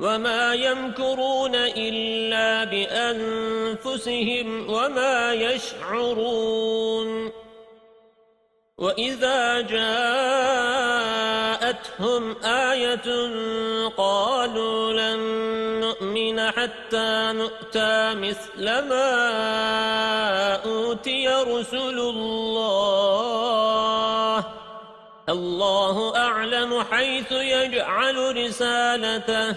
وَمَا يَمْكُرُونَ إِلَّا بِأَنفُسِهِمْ وَمَا يَشْعُرُونَ وَإِذَا جَاءَتْهُمْ آيَةٌ قَالُوا لَن نُّؤْمِنَ حَتَّى نُؤْتَى مِثْلَ مَا أُوتِيَ رُسُلُ اللَّهِ اللَّهُ أَعْلَمُ حَيْثُ يَجْعَلُ رِسَالَتَهُ